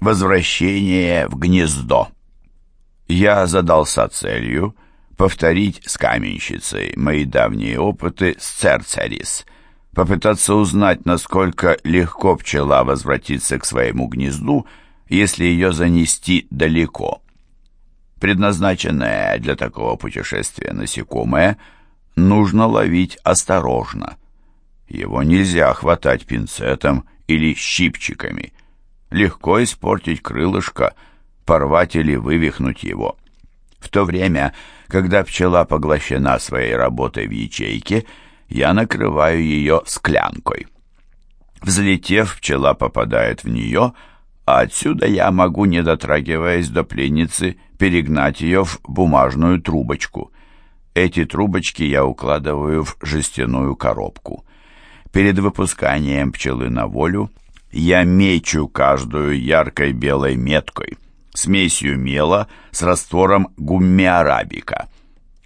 Возвращение в гнездо. Я задался целью повторить с каменщицей мои давние опыты с Церцерис, попытаться узнать, насколько легко пчела возвратится к своему гнезду, если ее занести далеко. Предназначенное для такого путешествия насекомое нужно ловить осторожно. Его нельзя хватать пинцетом или щипчиками. Легко испортить крылышко, порвать или вывихнуть его. В то время, когда пчела поглощена своей работой в ячейке, я накрываю ее склянкой. Взлетев, пчела попадает в нее, а отсюда я могу, не дотрагиваясь до пленницы, перегнать ее в бумажную трубочку. Эти трубочки я укладываю в жестяную коробку. Перед выпусканием пчелы на волю я мечу каждую яркой белой меткой, смесью мела с раствором гуммиарабика.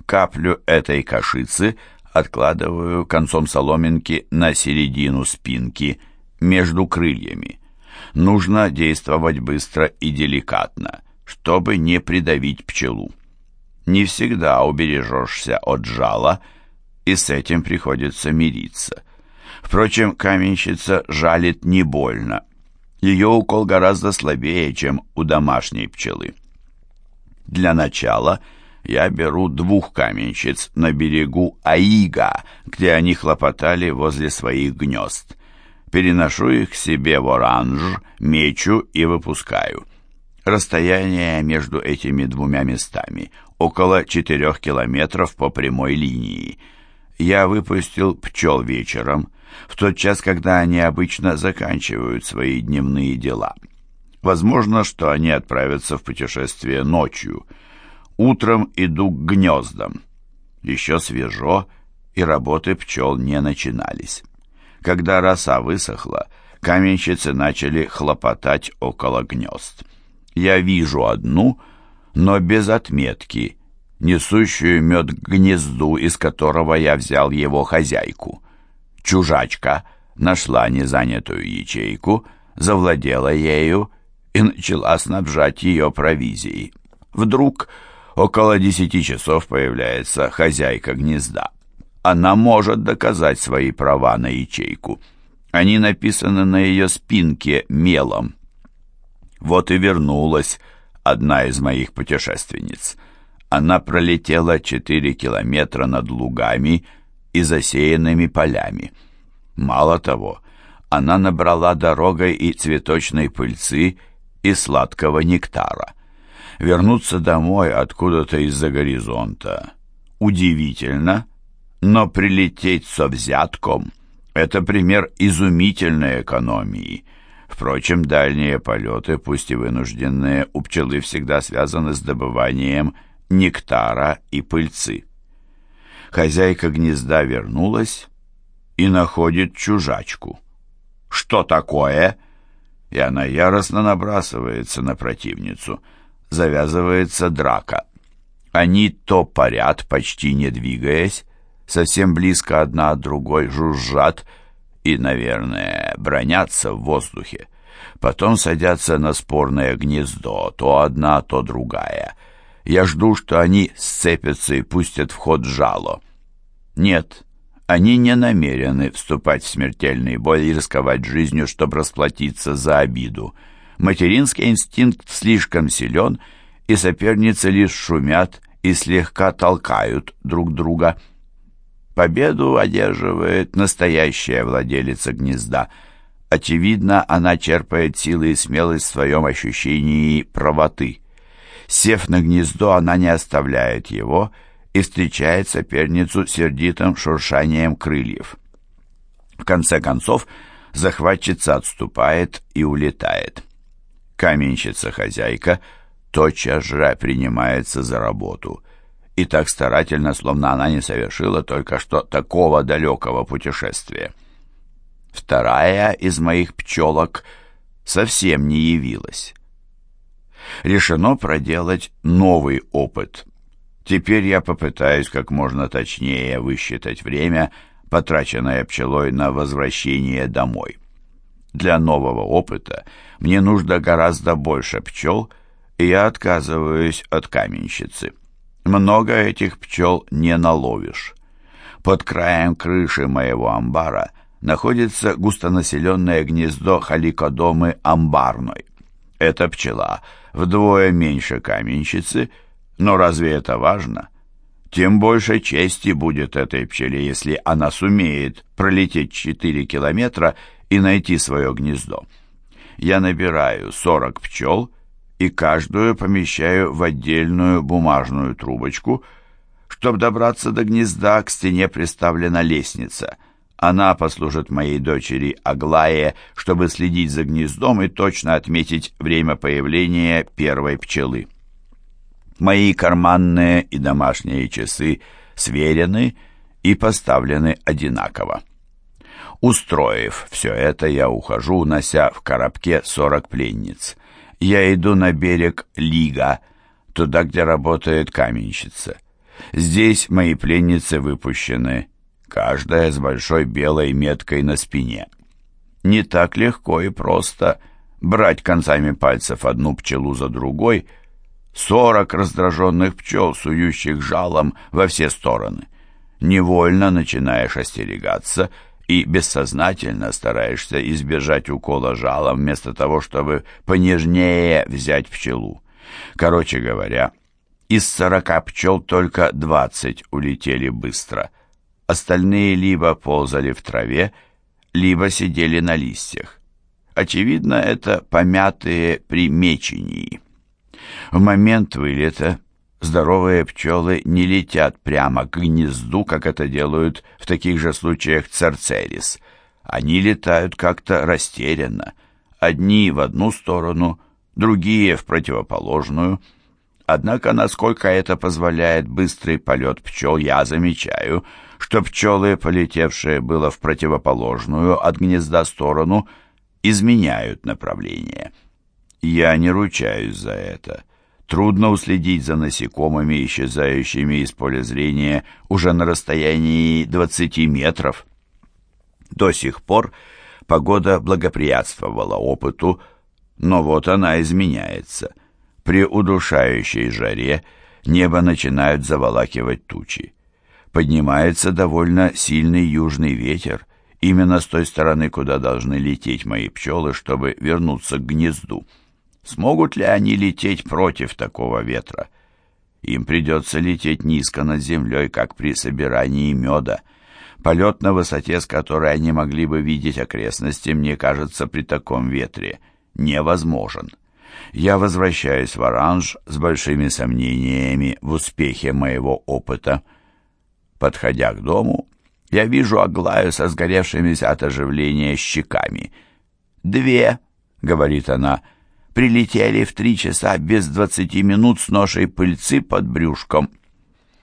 Каплю этой кашицы откладываю концом соломинки на середину спинки, между крыльями. Нужно действовать быстро и деликатно, чтобы не придавить пчелу. Не всегда убережешься от жала, и с этим приходится мириться. Впрочем, каменщица жалит не больно. Ее укол гораздо слабее, чем у домашней пчелы. Для начала я беру двух каменщиц на берегу Аига, где они хлопотали возле своих гнезд. Переношу их себе в оранж, мечу и выпускаю. Расстояние между этими двумя местами около четырех километров по прямой линии. Я выпустил пчел вечером, в тот час, когда они обычно заканчивают свои дневные дела. Возможно, что они отправятся в путешествие ночью. Утром иду к гнездам. Еще свежо, и работы пчел не начинались. Когда роса высохла, каменщицы начали хлопотать около гнезд. Я вижу одну, но без отметки, несущую мед к гнезду, из которого я взял его хозяйку. Чужачка нашла незанятую ячейку, завладела ею и начала снабжать ее провизией. Вдруг около десяти часов появляется хозяйка гнезда. Она может доказать свои права на ячейку. Они написаны на ее спинке мелом. Вот и вернулась одна из моих путешественниц. Она пролетела четыре километра над лугами и засеянными полями. Мало того, она набрала дорогой и цветочной пыльцы, и сладкого нектара. Вернуться домой откуда-то из-за горизонта удивительно, но прилететь со взятком — это пример изумительной экономии. Впрочем, дальние полеты, пусть и вынужденные, у пчелы всегда связаны с добыванием нектара и пыльцы. Хозяйка гнезда вернулась и находит чужачку. «Что такое?» И она яростно набрасывается на противницу. Завязывается драка. Они то парят, почти не двигаясь, совсем близко одна от другой жужжат и, наверное, бронятся в воздухе. Потом садятся на спорное гнездо, то одна, то другая — я жду, что они сцепятся и пустят в ход жало. Нет, они не намерены вступать в смертельный бой и рисковать жизнью, чтобы расплатиться за обиду. Материнский инстинкт слишком силен, и соперницы лишь шумят и слегка толкают друг друга. Победу одерживает настоящая владелица гнезда. Очевидно, она черпает силы и смелость в своем ощущении правоты. Сев на гнездо, она не оставляет его и встречает соперницу сердитым шуршанием крыльев. В конце концов, захватчица отступает и улетает. Каменщица-хозяйка тотчас же принимается за работу. И так старательно, словно она не совершила только что такого далекого путешествия. Вторая из моих пчелок совсем не явилась решено проделать новый опыт. Теперь я попытаюсь как можно точнее высчитать время, потраченное пчелой на возвращение домой. Для нового опыта мне нужно гораздо больше пчел, и я отказываюсь от каменщицы. Много этих пчел не наловишь. Под краем крыши моего амбара находится густонаселенное гнездо халикодомы амбарной. Эта пчела вдвое меньше каменщицы, но разве это важно? Тем больше чести будет этой пчеле, если она сумеет пролететь 4 километра и найти свое гнездо. Я набираю 40 пчел и каждую помещаю в отдельную бумажную трубочку. Чтобы добраться до гнезда, к стене приставлена лестница. Она послужит моей дочери Аглае, чтобы следить за гнездом и точно отметить время появления первой пчелы. Мои карманные и домашние часы сверены и поставлены одинаково. Устроив все это, я ухожу, унося в коробке сорок пленниц. Я иду на берег Лига, туда, где работает каменщица. Здесь мои пленницы выпущены, каждая с большой белой меткой на спине. Не так легко и просто брать концами пальцев одну пчелу за другой, сорок раздраженных пчел, сующих жалом во все стороны. Невольно начинаешь остерегаться — и бессознательно стараешься избежать укола жала вместо того, чтобы понежнее взять пчелу. Короче говоря, из сорока пчел только двадцать улетели быстро. Остальные либо ползали в траве, либо сидели на листьях. Очевидно, это помятые при мечении. В момент вылета здоровые пчелы не летят прямо к гнезду, как это делают в таких же случаях церцерис. Они летают как-то растерянно. Одни в одну сторону, другие в противоположную. Однако, насколько это позволяет быстрый полет пчел, я замечаю, что пчелы, полетевшие было в противоположную от гнезда сторону, изменяют направление. Я не ручаюсь за это. Трудно уследить за насекомыми, исчезающими из поля зрения уже на расстоянии 20 метров. До сих пор погода благоприятствовала опыту, но вот она изменяется. При удушающей жаре небо начинают заволакивать тучи. Поднимается довольно сильный южный ветер, именно с той стороны, куда должны лететь мои пчелы, чтобы вернуться к гнезду. Смогут ли они лететь против такого ветра? Им придется лететь низко над землей, как при собирании меда. Полет на высоте, с которой они могли бы видеть окрестности, мне кажется, при таком ветре невозможен. Я возвращаюсь в Оранж с большими сомнениями в успехе моего опыта. Подходя к дому, я вижу Аглаю со сгоревшимися от оживления щеками. «Две», — говорит она, — прилетели в три часа без двадцати минут с ношей пыльцы под брюшком.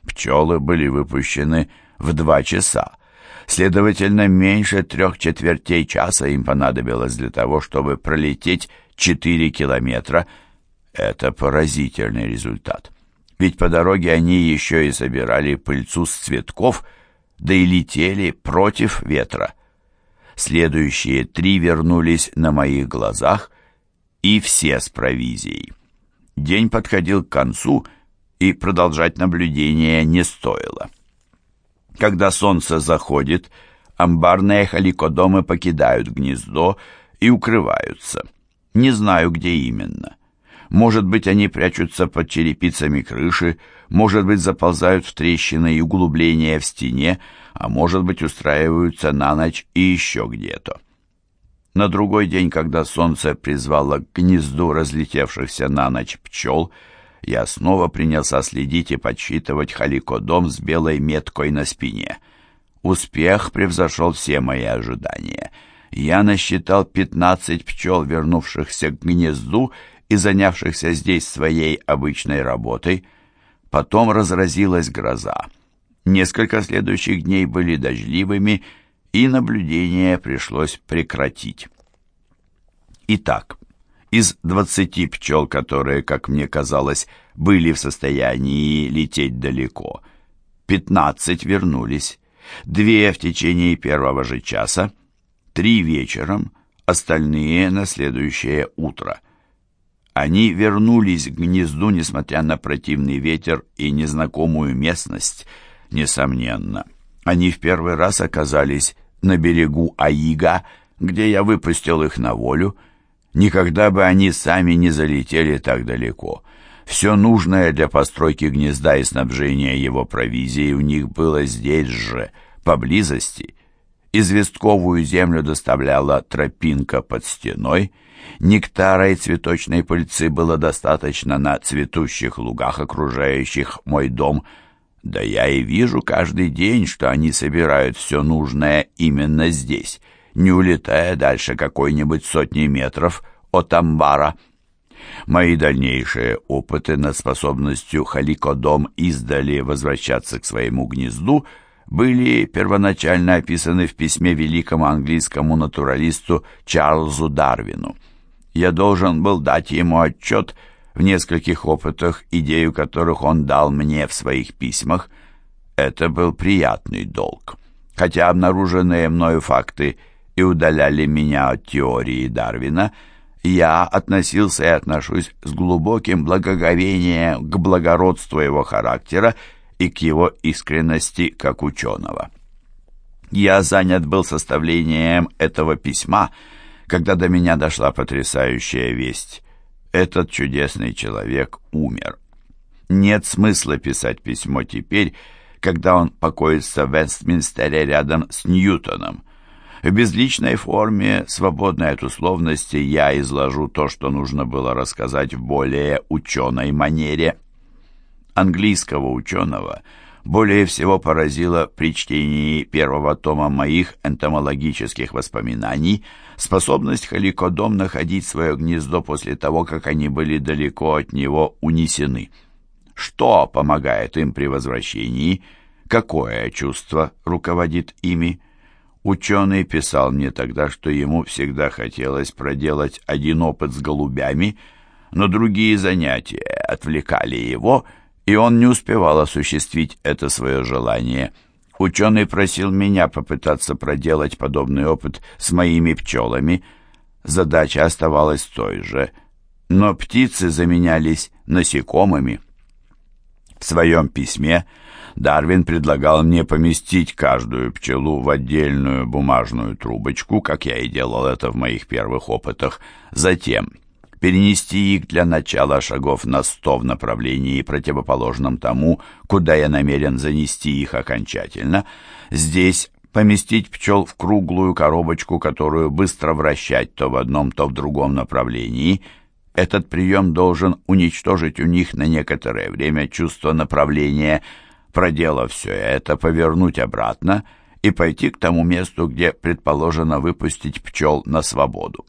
Пчелы были выпущены в два часа. Следовательно, меньше трех четвертей часа им понадобилось для того, чтобы пролететь четыре километра. Это поразительный результат. Ведь по дороге они еще и собирали пыльцу с цветков, да и летели против ветра. Следующие три вернулись на моих глазах, и все с провизией. День подходил к концу, и продолжать наблюдение не стоило. Когда солнце заходит, амбарные халикодомы покидают гнездо и укрываются. Не знаю, где именно. Может быть, они прячутся под черепицами крыши, может быть, заползают в трещины и углубления в стене, а может быть, устраиваются на ночь и еще где-то. На другой день, когда солнце призвало к гнезду разлетевшихся на ночь пчел, я снова принялся следить и подсчитывать халикодом с белой меткой на спине. Успех превзошел все мои ожидания. Я насчитал пятнадцать пчел, вернувшихся к гнезду и занявшихся здесь своей обычной работой. Потом разразилась гроза. Несколько следующих дней были дождливыми, и наблюдение пришлось прекратить. Итак, из двадцати пчел, которые, как мне казалось, были в состоянии лететь далеко, пятнадцать вернулись, две в течение первого же часа, три вечером, остальные на следующее утро. Они вернулись к гнезду, несмотря на противный ветер и незнакомую местность, несомненно. Они в первый раз оказались на берегу Аига, где я выпустил их на волю. Никогда бы они сами не залетели так далеко. Все нужное для постройки гнезда и снабжения его провизией у них было здесь же, поблизости. Известковую землю доставляла тропинка под стеной, нектара и цветочной пыльцы было достаточно на цветущих лугах, окружающих мой дом, да я и вижу каждый день, что они собирают все нужное именно здесь, не улетая дальше какой-нибудь сотни метров от амбара. Мои дальнейшие опыты над способностью халикодом издали возвращаться к своему гнезду — были первоначально описаны в письме великому английскому натуралисту Чарльзу Дарвину. Я должен был дать ему отчет в нескольких опытах, идею которых он дал мне в своих письмах. Это был приятный долг. Хотя обнаруженные мною факты и удаляли меня от теории Дарвина, я относился и отношусь с глубоким благоговением к благородству его характера и к его искренности как ученого. Я занят был составлением этого письма, когда до меня дошла потрясающая весть. Этот чудесный человек умер. Нет смысла писать письмо теперь, когда он покоится в Вестминстере рядом с Ньютоном. В безличной форме, свободной от условности, я изложу то, что нужно было рассказать в более ученой манере английского ученого более всего поразило при чтении первого тома моих энтомологических воспоминаний способность халикодом находить свое гнездо после того, как они были далеко от него унесены. Что помогает им при возвращении? Какое чувство руководит ими? Ученый писал мне тогда, что ему всегда хотелось проделать один опыт с голубями, но другие занятия отвлекали его, и он не успевал осуществить это свое желание. Ученый просил меня попытаться проделать подобный опыт с моими пчелами. Задача оставалась той же, но птицы заменялись насекомыми. В своем письме Дарвин предлагал мне поместить каждую пчелу в отдельную бумажную трубочку, как я и делал это в моих первых опытах. Затем перенести их для начала шагов на сто в направлении, противоположном тому, куда я намерен занести их окончательно. Здесь поместить пчел в круглую коробочку, которую быстро вращать то в одном, то в другом направлении. Этот прием должен уничтожить у них на некоторое время чувство направления. Проделав все это, повернуть обратно и пойти к тому месту, где предположено выпустить пчел на свободу.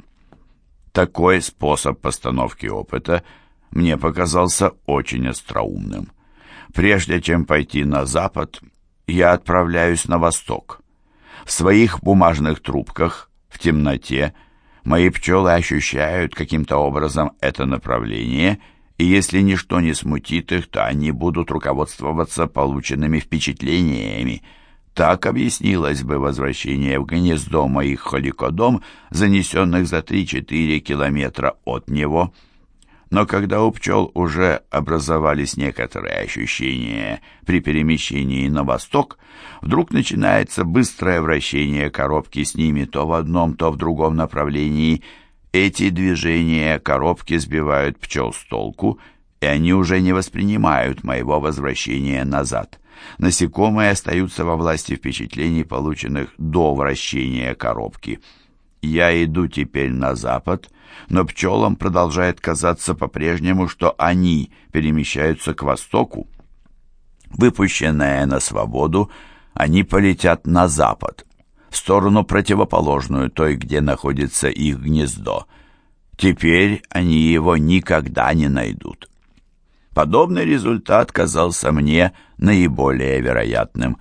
Такой способ постановки опыта мне показался очень остроумным. Прежде чем пойти на запад, я отправляюсь на восток. В своих бумажных трубках, в темноте, мои пчелы ощущают каким-то образом это направление, и если ничто не смутит их, то они будут руководствоваться полученными впечатлениями – так объяснилось бы возвращение в гнездо моих холикодом, занесенных за 3-4 километра от него. Но когда у пчел уже образовались некоторые ощущения при перемещении на восток, вдруг начинается быстрое вращение коробки с ними то в одном, то в другом направлении. Эти движения коробки сбивают пчел с толку, и они уже не воспринимают моего возвращения назад. Насекомые остаются во власти впечатлений, полученных до вращения коробки. Я иду теперь на запад, но пчелам продолжает казаться по-прежнему, что они перемещаются к востоку. Выпущенные на свободу, они полетят на запад, в сторону противоположную той, где находится их гнездо. Теперь они его никогда не найдут. Подобный результат казался мне наиболее вероятным.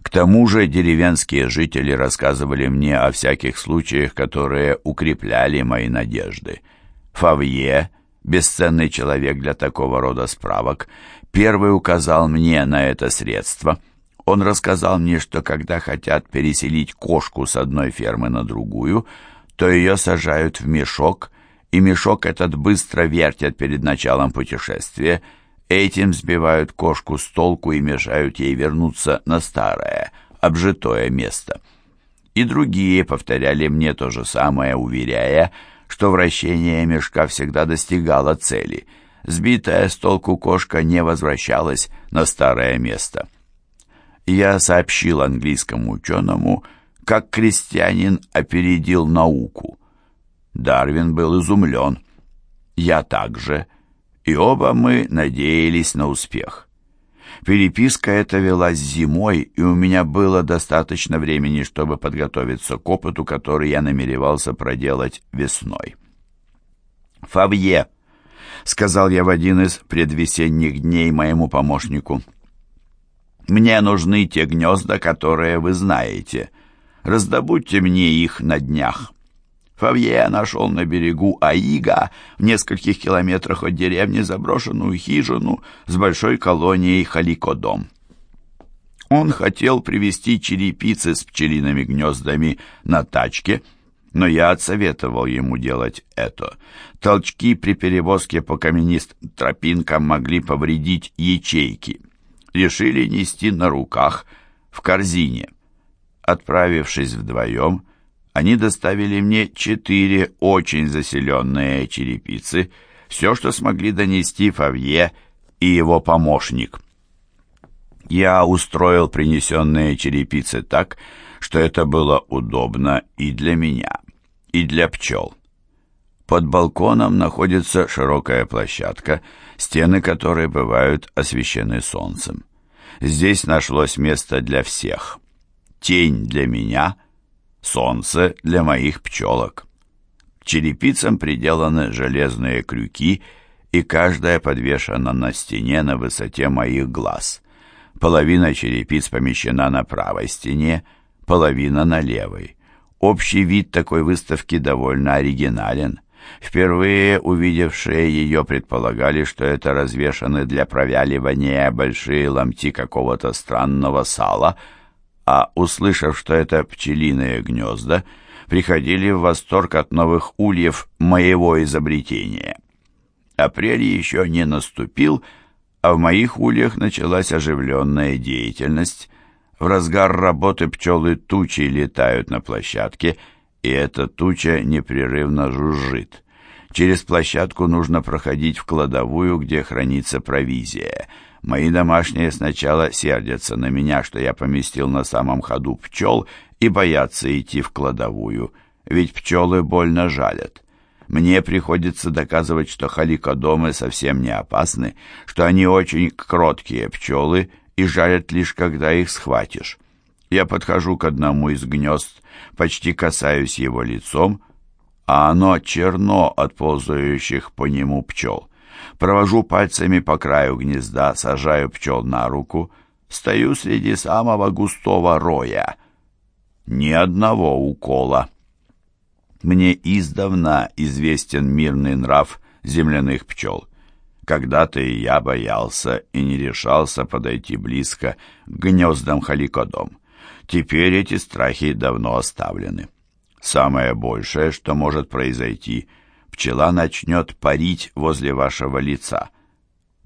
К тому же деревенские жители рассказывали мне о всяких случаях, которые укрепляли мои надежды. Фавье, бесценный человек для такого рода справок, первый указал мне на это средство. Он рассказал мне, что когда хотят переселить кошку с одной фермы на другую, то ее сажают в мешок, и мешок этот быстро вертят перед началом путешествия, этим сбивают кошку с толку и мешают ей вернуться на старое, обжитое место. И другие повторяли мне то же самое, уверяя, что вращение мешка всегда достигало цели. Сбитая с толку кошка не возвращалась на старое место. Я сообщил английскому ученому, как крестьянин опередил науку. Дарвин был изумлен. Я также. И оба мы надеялись на успех. Переписка эта велась зимой, и у меня было достаточно времени, чтобы подготовиться к опыту, который я намеревался проделать весной. «Фавье», — сказал я в один из предвесенних дней моему помощнику, — «мне нужны те гнезда, которые вы знаете. Раздобудьте мне их на днях». Фавье нашел на берегу Аига, в нескольких километрах от деревни, заброшенную хижину с большой колонией халикодом. Он хотел привезти черепицы с пчелиными гнездами на тачке, но я отсоветовал ему делать это. Толчки при перевозке по каменистым тропинкам могли повредить ячейки. Решили нести на руках, в корзине. Отправившись вдвоем, они доставили мне четыре очень заселенные черепицы, все, что смогли донести Фавье и его помощник. Я устроил принесенные черепицы так, что это было удобно и для меня, и для пчел. Под балконом находится широкая площадка, стены которой бывают освещены солнцем. Здесь нашлось место для всех. Тень для меня — солнце для моих пчелок. К черепицам приделаны железные крюки, и каждая подвешена на стене на высоте моих глаз. Половина черепиц помещена на правой стене, половина на левой. Общий вид такой выставки довольно оригинален. Впервые увидевшие ее предполагали, что это развешаны для провяливания большие ломти какого-то странного сала — а, услышав, что это пчелиные гнезда, приходили в восторг от новых ульев моего изобретения. Апрель еще не наступил, а в моих ульях началась оживленная деятельность. В разгар работы пчелы тучи летают на площадке, и эта туча непрерывно жужжит. Через площадку нужно проходить в кладовую, где хранится провизия — Мои домашние сначала сердятся на меня, что я поместил на самом ходу пчел и боятся идти в кладовую, ведь пчелы больно жалят. Мне приходится доказывать, что халикодомы совсем не опасны, что они очень кроткие пчелы и жалят лишь, когда их схватишь. Я подхожу к одному из гнезд, почти касаюсь его лицом, а оно черно от ползающих по нему пчел. Провожу пальцами по краю гнезда, сажаю пчел на руку, стою среди самого густого роя. Ни одного укола. Мне издавна известен мирный нрав земляных пчел. Когда-то и я боялся и не решался подойти близко к гнездам халикодом. Теперь эти страхи давно оставлены. Самое большее, что может произойти — пчела начнет парить возле вашего лица.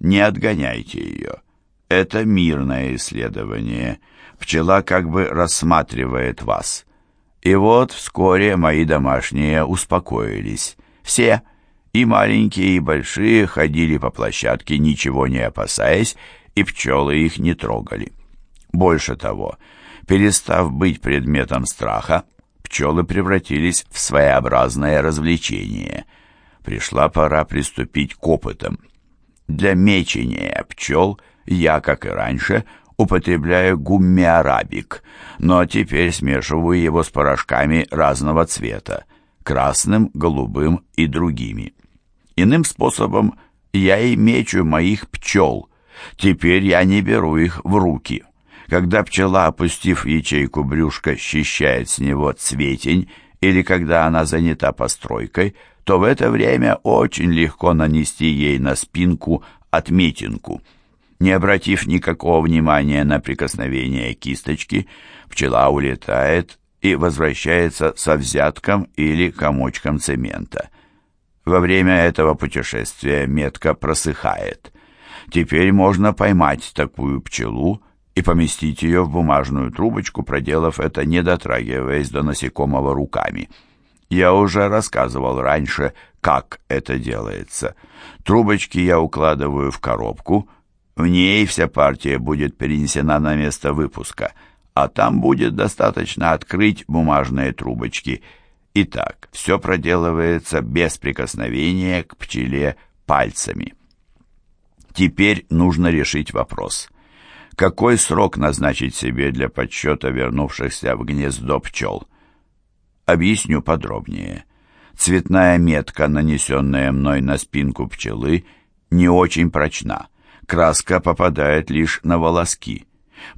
Не отгоняйте ее. Это мирное исследование. Пчела как бы рассматривает вас. И вот вскоре мои домашние успокоились. Все, и маленькие, и большие, ходили по площадке, ничего не опасаясь, и пчелы их не трогали. Больше того, перестав быть предметом страха, пчелы превратились в своеобразное развлечение — пришла пора приступить к опытам. Для мечения пчел я, как и раньше, употребляю гуммиарабик, но теперь смешиваю его с порошками разного цвета, красным, голубым и другими. Иным способом я и мечу моих пчел. Теперь я не беру их в руки. Когда пчела, опустив ячейку брюшка, счищает с него цветень, или когда она занята постройкой, то в это время очень легко нанести ей на спинку отметинку. Не обратив никакого внимания на прикосновение кисточки, пчела улетает и возвращается со взятком или комочком цемента. Во время этого путешествия метка просыхает. Теперь можно поймать такую пчелу и поместить ее в бумажную трубочку, проделав это, не дотрагиваясь до насекомого руками. Я уже рассказывал раньше, как это делается. Трубочки я укладываю в коробку, в ней вся партия будет перенесена на место выпуска, а там будет достаточно открыть бумажные трубочки. Итак, все проделывается без прикосновения к пчеле пальцами. Теперь нужно решить вопрос. Какой срок назначить себе для подсчета вернувшихся в гнездо пчел? Объясню подробнее. Цветная метка, нанесенная мной на спинку пчелы, не очень прочна. Краска попадает лишь на волоски.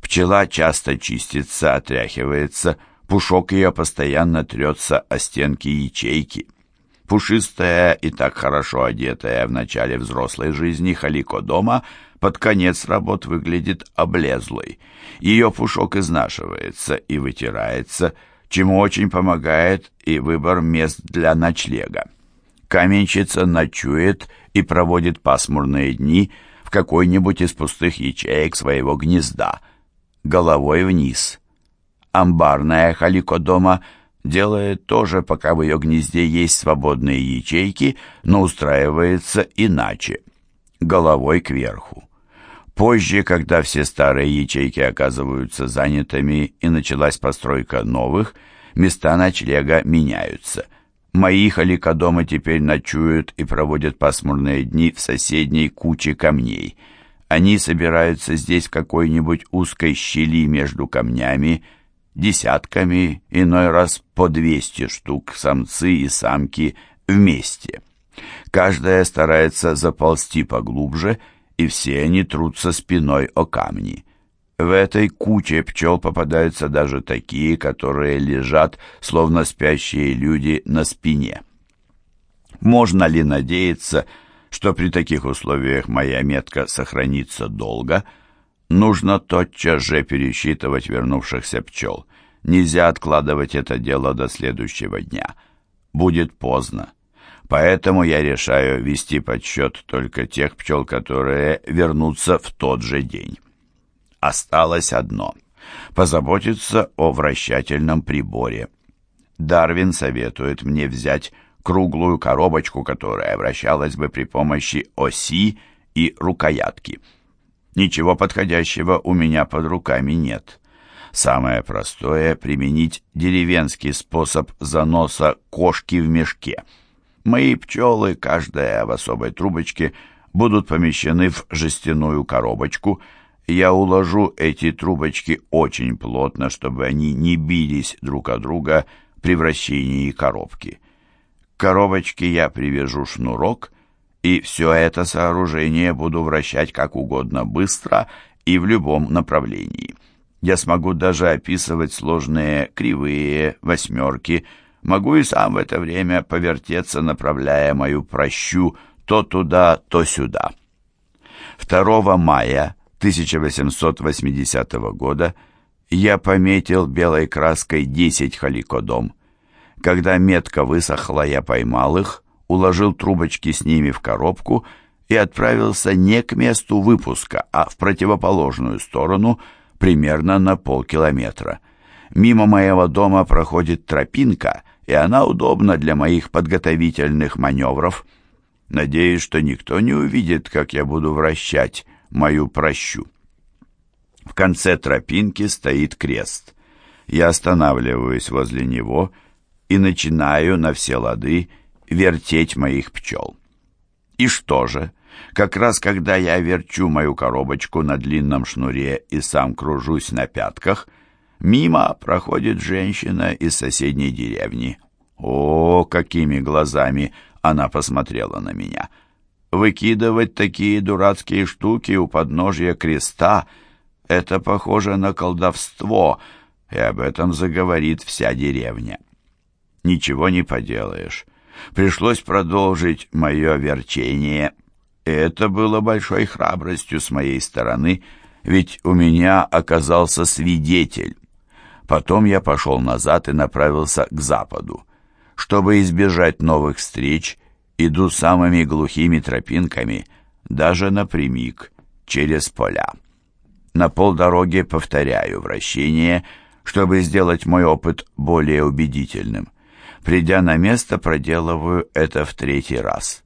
Пчела часто чистится, отряхивается, пушок ее постоянно трется о стенки ячейки. Пушистая и так хорошо одетая в начале взрослой жизни Халико дома под конец работ выглядит облезлой. Ее пушок изнашивается и вытирается, чему очень помогает и выбор мест для ночлега. Каменщица ночует и проводит пасмурные дни в какой-нибудь из пустых ячеек своего гнезда, головой вниз. Амбарная халико дома делает то же, пока в ее гнезде есть свободные ячейки, но устраивается иначе, головой кверху. Позже, когда все старые ячейки оказываются занятыми и началась постройка новых, места ночлега меняются. Мои халикодомы теперь ночуют и проводят пасмурные дни в соседней куче камней. Они собираются здесь в какой-нибудь узкой щели между камнями, десятками, иной раз по 200 штук, самцы и самки вместе. Каждая старается заползти поглубже – и все они трутся спиной о камни. В этой куче пчел попадаются даже такие, которые лежат, словно спящие люди, на спине. Можно ли надеяться, что при таких условиях моя метка сохранится долго? Нужно тотчас же пересчитывать вернувшихся пчел. Нельзя откладывать это дело до следующего дня. Будет поздно. Поэтому я решаю вести подсчет только тех пчел, которые вернутся в тот же день. Осталось одно – позаботиться о вращательном приборе. Дарвин советует мне взять круглую коробочку, которая вращалась бы при помощи оси и рукоятки. Ничего подходящего у меня под руками нет. Самое простое – применить деревенский способ заноса кошки в мешке – Мои пчелы, каждая в особой трубочке, будут помещены в жестяную коробочку. Я уложу эти трубочки очень плотно, чтобы они не бились друг от друга при вращении коробки. К коробочке я привяжу шнурок, и все это сооружение буду вращать как угодно быстро и в любом направлении. Я смогу даже описывать сложные кривые, восьмерки, Могу и сам в это время повертеться, направляя мою прощу то туда, то сюда. 2 мая 1880 года я пометил белой краской 10 халикодом. Когда метка высохла, я поймал их, уложил трубочки с ними в коробку и отправился не к месту выпуска, а в противоположную сторону, примерно на полкилометра. Мимо моего дома проходит тропинка — и она удобна для моих подготовительных маневров. Надеюсь, что никто не увидит, как я буду вращать мою прощу. В конце тропинки стоит крест. Я останавливаюсь возле него и начинаю на все лады вертеть моих пчел. И что же? Как раз когда я верчу мою коробочку на длинном шнуре и сам кружусь на пятках, Мимо проходит женщина из соседней деревни. О, какими глазами она посмотрела на меня! Выкидывать такие дурацкие штуки у подножья креста — это похоже на колдовство, и об этом заговорит вся деревня. Ничего не поделаешь. Пришлось продолжить мое верчение. Это было большой храбростью с моей стороны, ведь у меня оказался свидетель. Потом я пошел назад и направился к западу. Чтобы избежать новых встреч, иду самыми глухими тропинками, даже напрямик, через поля. На полдороге повторяю вращение, чтобы сделать мой опыт более убедительным. Придя на место, проделываю это в третий раз.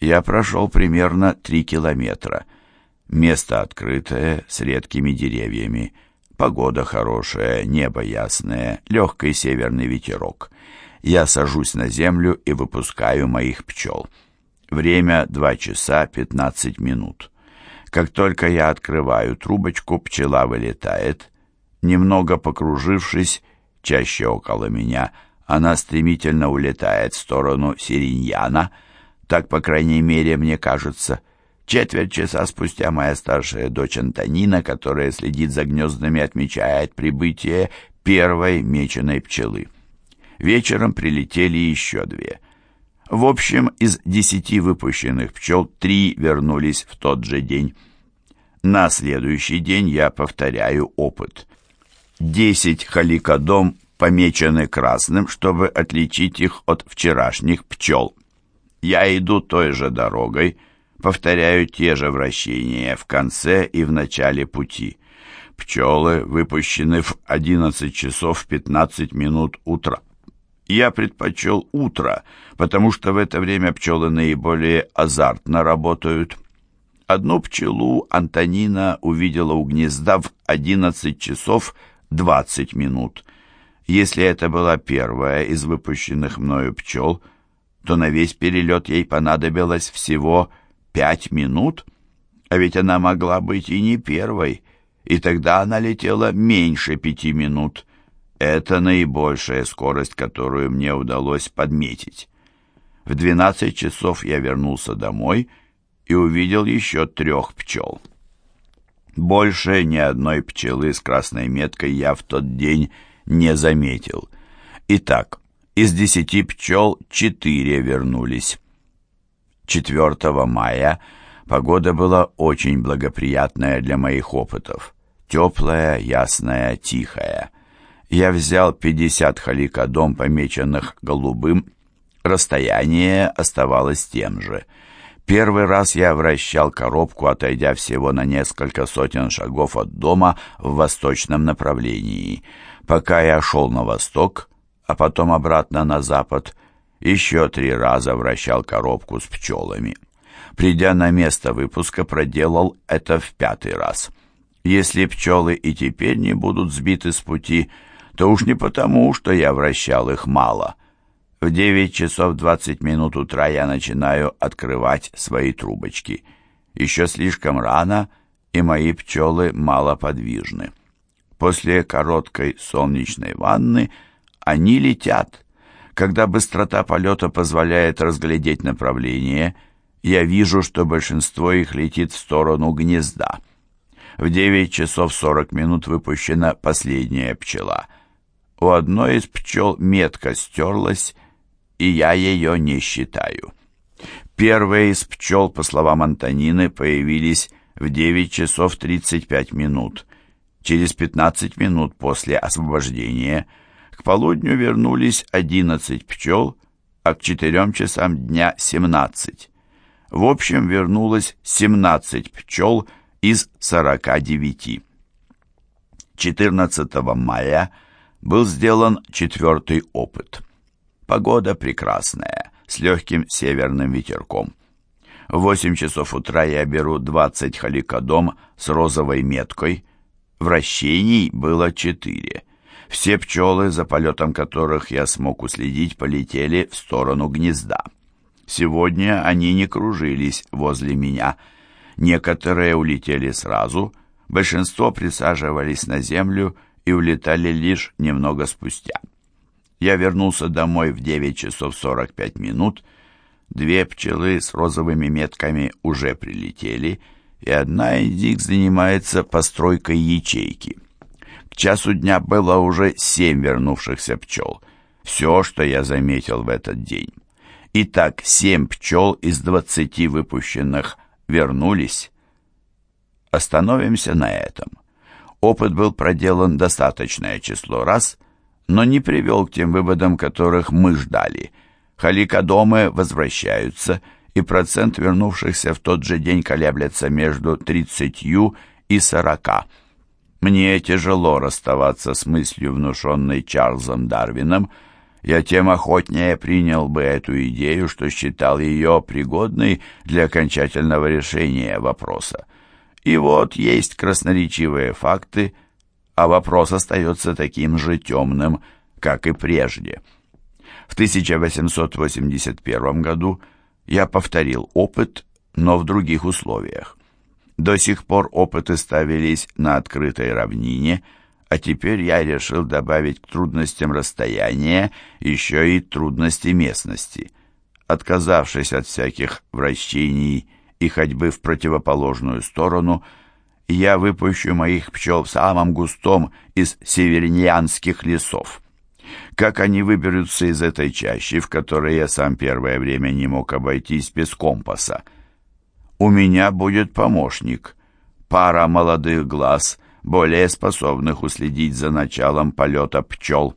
Я прошел примерно три километра. Место открытое, с редкими деревьями. Погода хорошая, небо ясное, легкий северный ветерок. Я сажусь на землю и выпускаю моих пчел. Время 2 часа 15 минут. Как только я открываю трубочку, пчела вылетает. Немного покружившись, чаще около меня, она стремительно улетает в сторону Сириньяна. Так, по крайней мере, мне кажется. Четверть часа спустя моя старшая дочь Антонина, которая следит за гнездами, отмечает прибытие первой меченой пчелы. Вечером прилетели еще две. В общем, из десяти выпущенных пчел три вернулись в тот же день. На следующий день я повторяю опыт. Десять халикодом помечены красным, чтобы отличить их от вчерашних пчел. Я иду той же дорогой, повторяю те же вращения в конце и в начале пути. Пчелы выпущены в 11 часов 15 минут утра. Я предпочел утро, потому что в это время пчелы наиболее азартно работают. Одну пчелу Антонина увидела у гнезда в 11 часов 20 минут. Если это была первая из выпущенных мною пчел, то на весь перелет ей понадобилось всего 5 минут, а ведь она могла быть и не первой, и тогда она летела меньше пяти минут. Это наибольшая скорость, которую мне удалось подметить. В 12 часов я вернулся домой и увидел еще трех пчел. Больше ни одной пчелы с красной меткой я в тот день не заметил. Итак, из десяти пчел четыре вернулись. 4 мая погода была очень благоприятная для моих опытов. Теплая, ясная, тихая я взял 50 халикодом, помеченных голубым. Расстояние оставалось тем же. Первый раз я вращал коробку, отойдя всего на несколько сотен шагов от дома в восточном направлении. Пока я шел на восток, а потом обратно на запад, еще три раза вращал коробку с пчелами. Придя на место выпуска, проделал это в пятый раз. Если пчелы и теперь не будут сбиты с пути, то уж не потому, что я вращал их мало. В 9 часов 20 минут утра я начинаю открывать свои трубочки. Еще слишком рано, и мои пчелы малоподвижны. После короткой солнечной ванны они летят. Когда быстрота полета позволяет разглядеть направление, я вижу, что большинство их летит в сторону гнезда. В 9 часов 40 минут выпущена последняя пчела — у одной из пчел метка стерлась, и я ее не считаю. Первые из пчел, по словам Антонины, появились в 9 часов 35 минут. Через 15 минут после освобождения полудню вернулись 11 пчел, а к 4 часам дня 17. В общем, вернулось 17 пчел из 49. 14 мая был сделан четвертый опыт. Погода прекрасная, с легким северным ветерком. В 8 часов утра я беру 20 халикодом с розовой меткой. Вращений было 4. Все пчелы, за полетом которых я смог уследить, полетели в сторону гнезда. Сегодня они не кружились возле меня. Некоторые улетели сразу, большинство присаживались на землю и улетали лишь немного спустя. Я вернулся домой в 9 часов 45 минут. Две пчелы с розовыми метками уже прилетели, и одна из них занимается постройкой ячейки. Часу дня было уже семь вернувшихся пчел. Все, что я заметил в этот день. Итак, семь пчел из двадцати выпущенных вернулись. Остановимся на этом. Опыт был проделан достаточное число раз, но не привел к тем выводам, которых мы ждали. Халикодомы возвращаются, и процент вернувшихся в тот же день колеблется между 30 и 40. Мне тяжело расставаться с мыслью, внушенной Чарльзом Дарвином. Я тем охотнее принял бы эту идею, что считал ее пригодной для окончательного решения вопроса. И вот есть красноречивые факты, а вопрос остается таким же темным, как и прежде. В 1881 году я повторил опыт, но в других условиях. До сих пор опыты ставились на открытой равнине, а теперь я решил добавить к трудностям расстояния еще и трудности местности. Отказавшись от всяких вращений и ходьбы в противоположную сторону, я выпущу моих пчел в самом густом из севернианских лесов. Как они выберутся из этой чащи, в которой я сам первое время не мог обойтись без компаса? У меня будет помощник, пара молодых глаз, более способных уследить за началом полета пчел.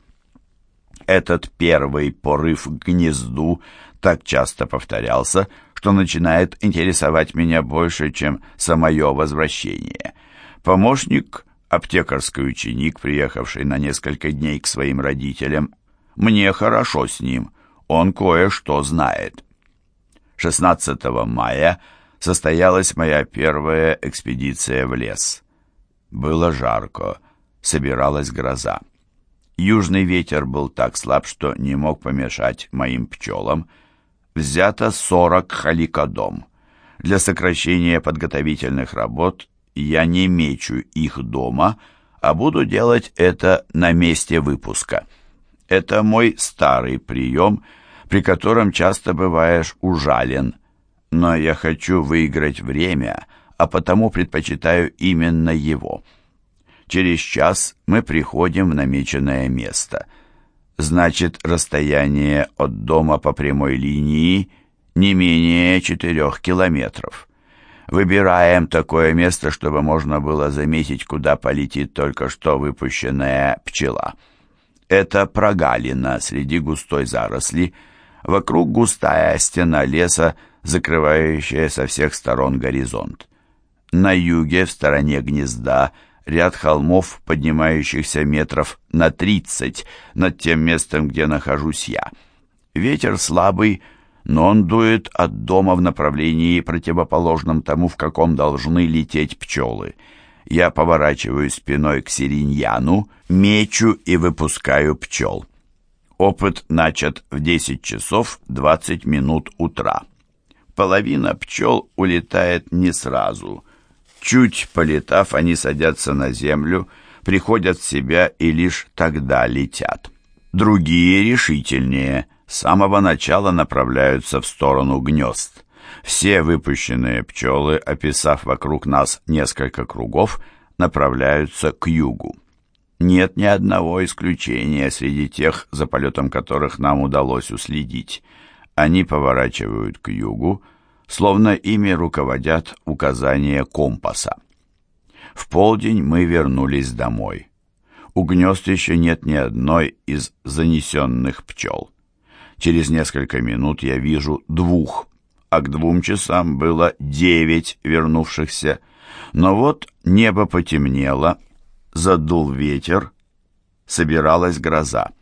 Этот первый порыв к гнезду так часто повторялся, что начинает интересовать меня больше, чем самое возвращение. Помощник, аптекарский ученик, приехавший на несколько дней к своим родителям, мне хорошо с ним, он кое-что знает. 16 мая состоялась моя первая экспедиция в лес. Было жарко, собиралась гроза. Южный ветер был так слаб, что не мог помешать моим пчелам, взято 40 халикодом. Для сокращения подготовительных работ я не мечу их дома, а буду делать это на месте выпуска. Это мой старый прием, при котором часто бываешь ужален. Но я хочу выиграть время, а потому предпочитаю именно его. Через час мы приходим в намеченное место — значит расстояние от дома по прямой линии не менее четырех километров. Выбираем такое место, чтобы можно было заметить, куда полетит только что выпущенная пчела. Это прогалина среди густой заросли, вокруг густая стена леса, закрывающая со всех сторон горизонт. На юге, в стороне гнезда, ряд холмов, поднимающихся метров на тридцать над тем местом, где нахожусь я. Ветер слабый, но он дует от дома в направлении, противоположном тому, в каком должны лететь пчелы. Я поворачиваю спиной к Сириньяну, мечу и выпускаю пчел. Опыт начат в 10 часов 20 минут утра. Половина пчел улетает не сразу — Чуть полетав, они садятся на землю, приходят в себя и лишь тогда летят. Другие решительнее, с самого начала направляются в сторону гнезд. Все выпущенные пчелы, описав вокруг нас несколько кругов, направляются к югу. Нет ни одного исключения среди тех, за полетом которых нам удалось уследить. Они поворачивают к югу, словно ими руководят указания компаса. В полдень мы вернулись домой. У гнезд еще нет ни одной из занесенных пчел. Через несколько минут я вижу двух, а к двум часам было девять вернувшихся. Но вот небо потемнело, задул ветер, собиралась гроза.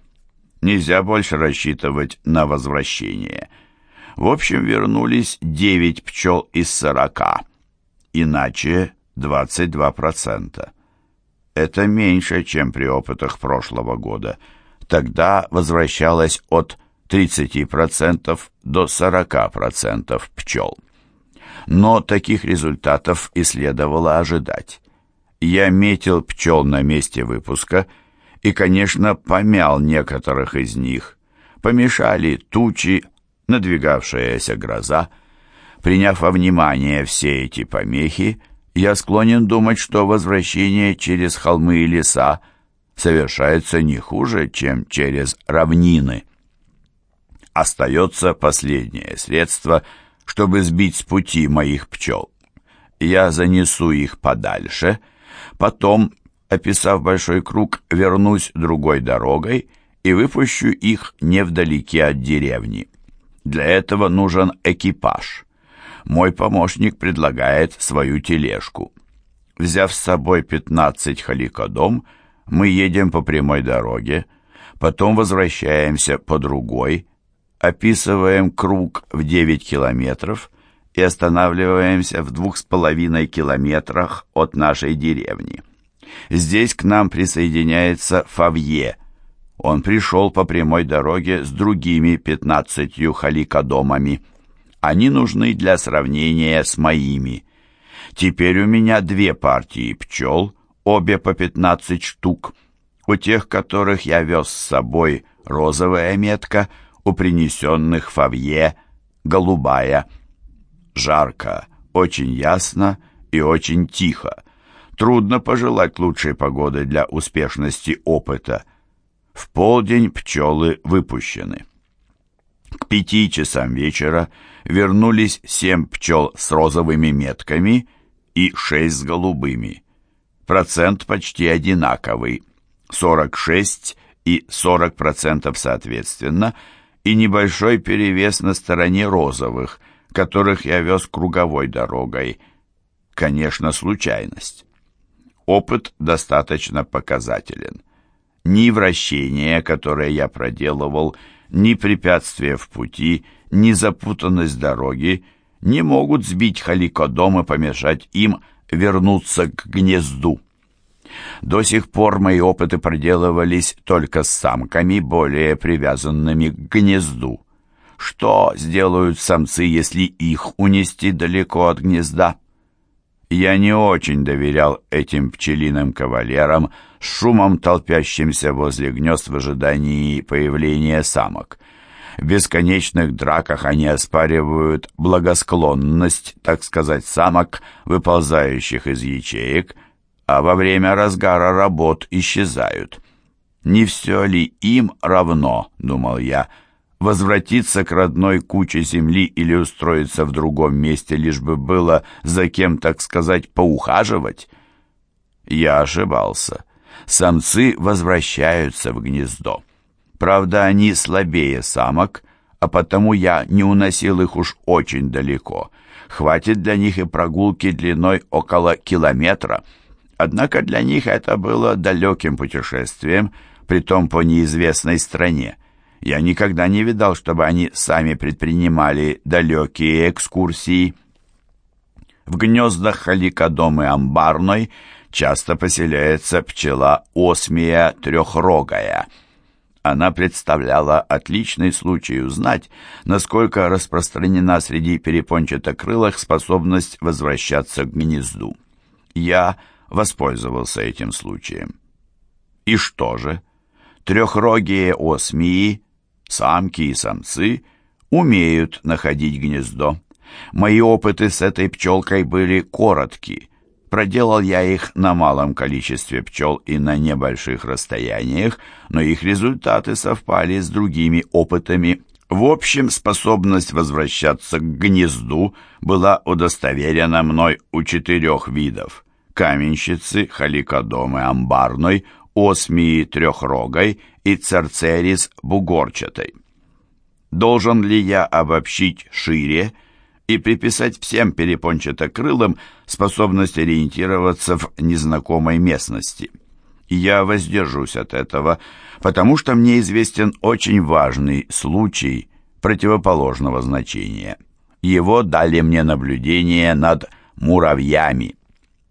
Нельзя больше рассчитывать на возвращение — в общем, вернулись 9 пчел из 40, иначе 22%. Это меньше, чем при опытах прошлого года. Тогда возвращалось от 30% до 40% пчел. Но таких результатов и следовало ожидать. Я метил пчел на месте выпуска и, конечно, помял некоторых из них. Помешали тучи, надвигавшаяся гроза. Приняв во внимание все эти помехи, я склонен думать, что возвращение через холмы и леса совершается не хуже, чем через равнины. Остается последнее средство, чтобы сбить с пути моих пчел. Я занесу их подальше, потом описав большой круг, вернусь другой дорогой и выпущу их невдалеке от деревни. Для этого нужен экипаж. Мой помощник предлагает свою тележку. Взяв с собой 15 халикодом, мы едем по прямой дороге, потом возвращаемся по другой, описываем круг в 9 километров и останавливаемся в двух с половиной километрах от нашей деревни. Здесь к нам присоединяется Фавье. Он пришел по прямой дороге с другими пятнадцатью халикодомами. Они нужны для сравнения с моими. Теперь у меня две партии пчел, обе по пятнадцать штук. У тех, которых я вез с собой, розовая метка, у принесенных Фавье голубая. Жарко, очень ясно и очень тихо. Трудно пожелать лучшей погоды для успешности опыта. В полдень пчелы выпущены. К пяти часам вечера вернулись семь пчел с розовыми метками и шесть с голубыми. Процент почти одинаковый, 46 и 40% соответственно, и небольшой перевес на стороне розовых, которых я вез круговой дорогой. Конечно, случайность. Опыт достаточно показателен. Ни вращение, которое я проделывал, ни препятствия в пути, ни запутанность дороги не могут сбить халикодом и помешать им вернуться к гнезду. До сих пор мои опыты проделывались только с самками, более привязанными к гнезду. Что сделают самцы, если их унести далеко от гнезда? Я не очень доверял этим пчелиным кавалерам с шумом толпящимся возле гнезд в ожидании появления самок. В бесконечных драках они оспаривают благосклонность, так сказать, самок, выползающих из ячеек, а во время разгара работ исчезают. «Не все ли им равно?» — думал я — возвратиться к родной куче земли или устроиться в другом месте, лишь бы было за кем, так сказать, поухаживать? Я ошибался. Самцы возвращаются в гнездо. Правда, они слабее самок, а потому я не уносил их уж очень далеко. Хватит для них и прогулки длиной около километра. Однако для них это было далеким путешествием, притом по неизвестной стране. Я никогда не видал, чтобы они сами предпринимали далекие экскурсии. В гнездах халикодомы амбарной часто поселяется пчела осмия трехрогая. Она представляла отличный случай узнать, насколько распространена среди перепончатокрылых способность возвращаться к гнезду. Я воспользовался этим случаем. И что же? Трехрогие осмии Самки и самцы умеют находить гнездо. Мои опыты с этой пчелкой были короткие. Проделал я их на малом количестве пчел и на небольших расстояниях, но их результаты совпали с другими опытами. В общем, способность возвращаться к гнезду была удостоверена мной у четырех видов. Каменщицы, халикодомы амбарной, осмии трехрогой и церцерис бугорчатой. Должен ли я обобщить шире и приписать всем перепончатокрылым способность ориентироваться в незнакомой местности? Я воздержусь от этого, потому что мне известен очень важный случай противоположного значения. Его дали мне наблюдение над муравьями.